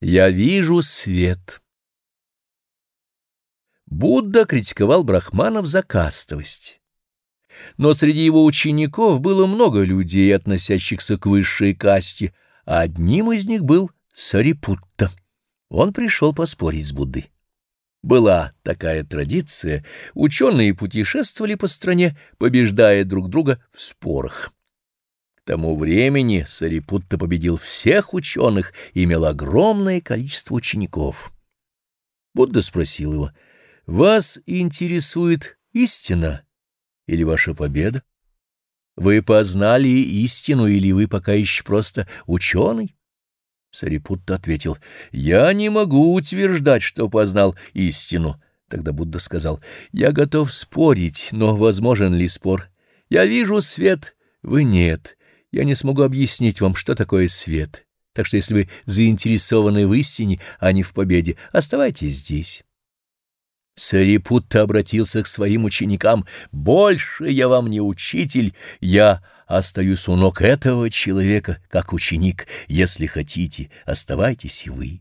Я вижу свет. Будда критиковал брахманов за кастовость. Но среди его учеников было много людей, относящихся к высшей касте, а одним из них был Сарипутта. Он пришел поспорить с Буддой. Была такая традиция, ученые путешествовали по стране, побеждая друг друга в спорах. Тому времени Сарипутта победил всех ученых и имел огромное количество учеников. Будда спросил его, «Вас интересует истина или ваша победа? Вы познали истину или вы пока еще просто ученый?» Сарипутта ответил, «Я не могу утверждать, что познал истину». Тогда Будда сказал, «Я готов спорить, но возможен ли спор? Я вижу свет, вы нет. Я не смогу объяснить вам, что такое свет. Так что если вы заинтересованы в истине, а не в победе, оставайтесь здесь». Сарипутта обратился к своим ученикам. «Больше я вам не учитель, я остаюсь у ног этого человека, как ученик. Если хотите, оставайтесь и вы».